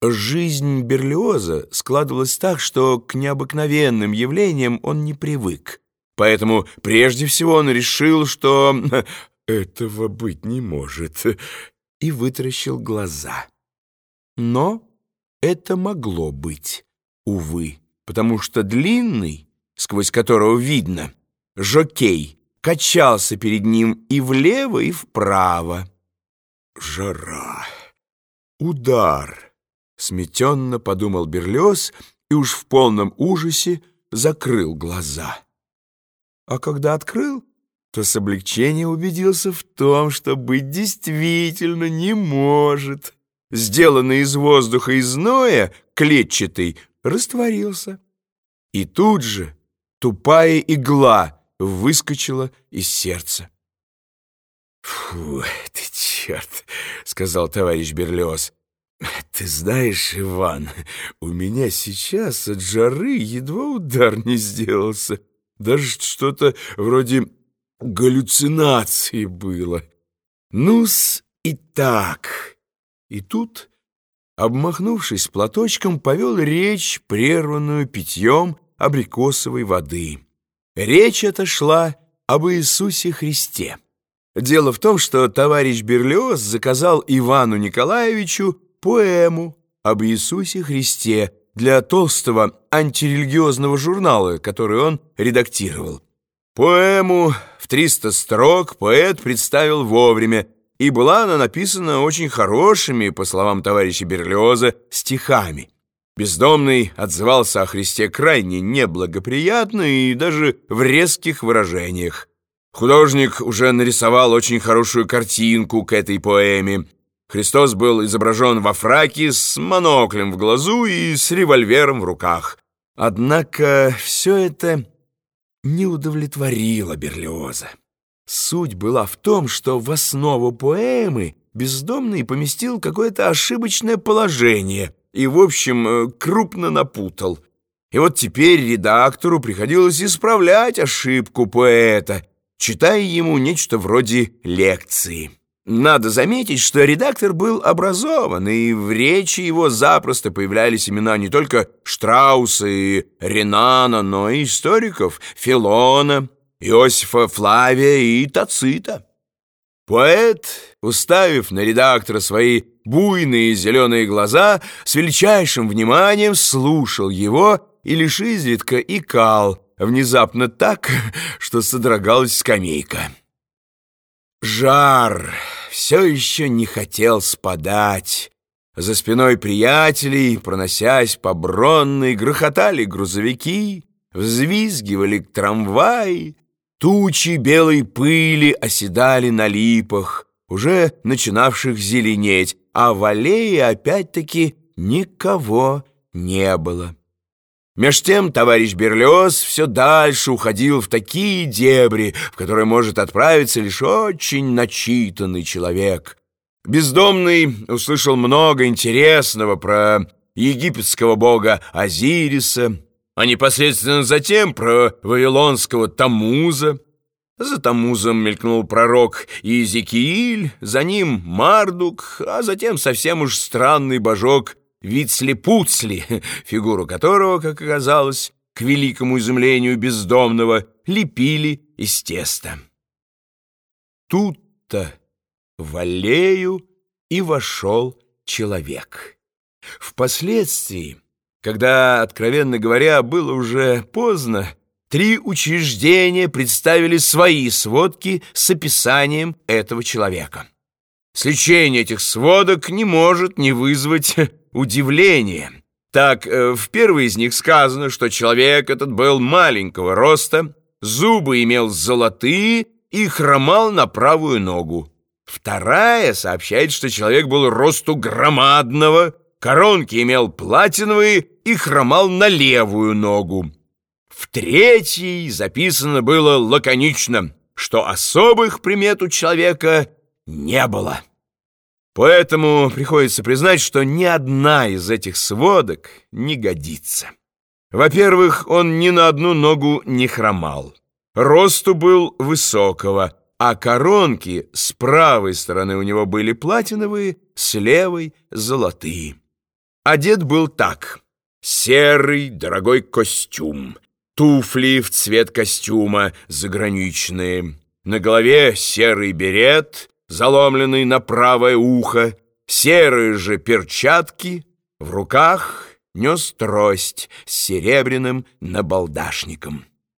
Жизнь Берлиоза складывалась так, что к необыкновенным явлениям он не привык. Поэтому прежде всего он решил, что этого быть не может, и вытаращил глаза. Но это могло быть, увы, потому что длинный, сквозь которого видно, жокей, качался перед ним и влево, и вправо. Жара, удар, сметенно подумал Берлиоз и уж в полном ужасе закрыл глаза. А когда открыл, то с облегчением убедился в том, что быть действительно не может. Сделанный из воздуха и зноя, клетчатый, растворился. И тут же тупая игла выскочила из сердца. «Фу, ты черт!» — сказал товарищ Берлиоз. «Ты знаешь, Иван, у меня сейчас от жары едва удар не сделался. Даже что-то вроде галлюцинации было. Ну-с и так. И тут, обмахнувшись платочком, повел речь, прерванную питьем абрикосовой воды. Речь эта шла об Иисусе Христе. Дело в том, что товарищ Берлиоз заказал Ивану Николаевичу поэму об Иисусе Христе для толстого антирелигиозного журнала, который он редактировал. Поэму в 300 строк поэт представил вовремя, и была она написана очень хорошими, по словам товарища Берлиоза, стихами. Бездомный отзывался о Христе крайне неблагоприятно и даже в резких выражениях. Художник уже нарисовал очень хорошую картинку к этой поэме. Христос был изображен во фраке с моноклем в глазу и с револьвером в руках. Однако все это не удовлетворило Берлиоза. Суть была в том, что в основу поэмы бездомный поместил какое-то ошибочное положение и, в общем, э, крупно напутал. И вот теперь редактору приходилось исправлять ошибку поэта, читая ему нечто вроде лекции. Надо заметить, что редактор был образован, и в речи его запросто появлялись имена не только Штрауса и Ренана, но и историков Филона, Иосифа Флавия и Тацита. Поэт, уставив на редактора свои буйные зеленые глаза, с величайшим вниманием слушал его и лишь изредка икал, внезапно так, что содрогалась скамейка. Жар все еще не хотел спадать. За спиной приятелей, проносясь по бронной, грохотали грузовики, взвизгивали трамваи, тучи белой пыли оседали на липах, уже начинавших зеленеть, а в аллее опять-таки никого не было. Меж тем товарищ Берлиоз все дальше уходил в такие дебри, в которые может отправиться лишь очень начитанный человек. Бездомный услышал много интересного про египетского бога Азириса, а непосредственно затем про вавилонского Тамуза. За Тамузом мелькнул пророк Иезекииль, за ним Мардук, а затем совсем уж странный божок Вицли-Пуцли, фигуру которого, как оказалось, к великому изумлению бездомного, лепили из теста. Тут-то в аллею и вошел человек. Впоследствии, когда, откровенно говоря, было уже поздно, три учреждения представили свои сводки с описанием этого человека. Сличение этих сводок не может не вызвать удивление. Так, э, в первой из них сказано, что человек этот был маленького роста, зубы имел золотые и хромал на правую ногу. Вторая сообщает, что человек был росту громадного, коронки имел платиновые и хромал на левую ногу. В третьей записано было лаконично, что особых примет у человека не было. Поэтому приходится признать, что ни одна из этих сводок не годится. Во-первых, он ни на одну ногу не хромал. Росту был высокого, а коронки с правой стороны у него были платиновые, с левой — золотые. Одет был так. Серый дорогой костюм, туфли в цвет костюма заграничные, на голове серый берет, заломленный на правое ухо, серые же перчатки, в руках нес трость с серебряным набалдашником.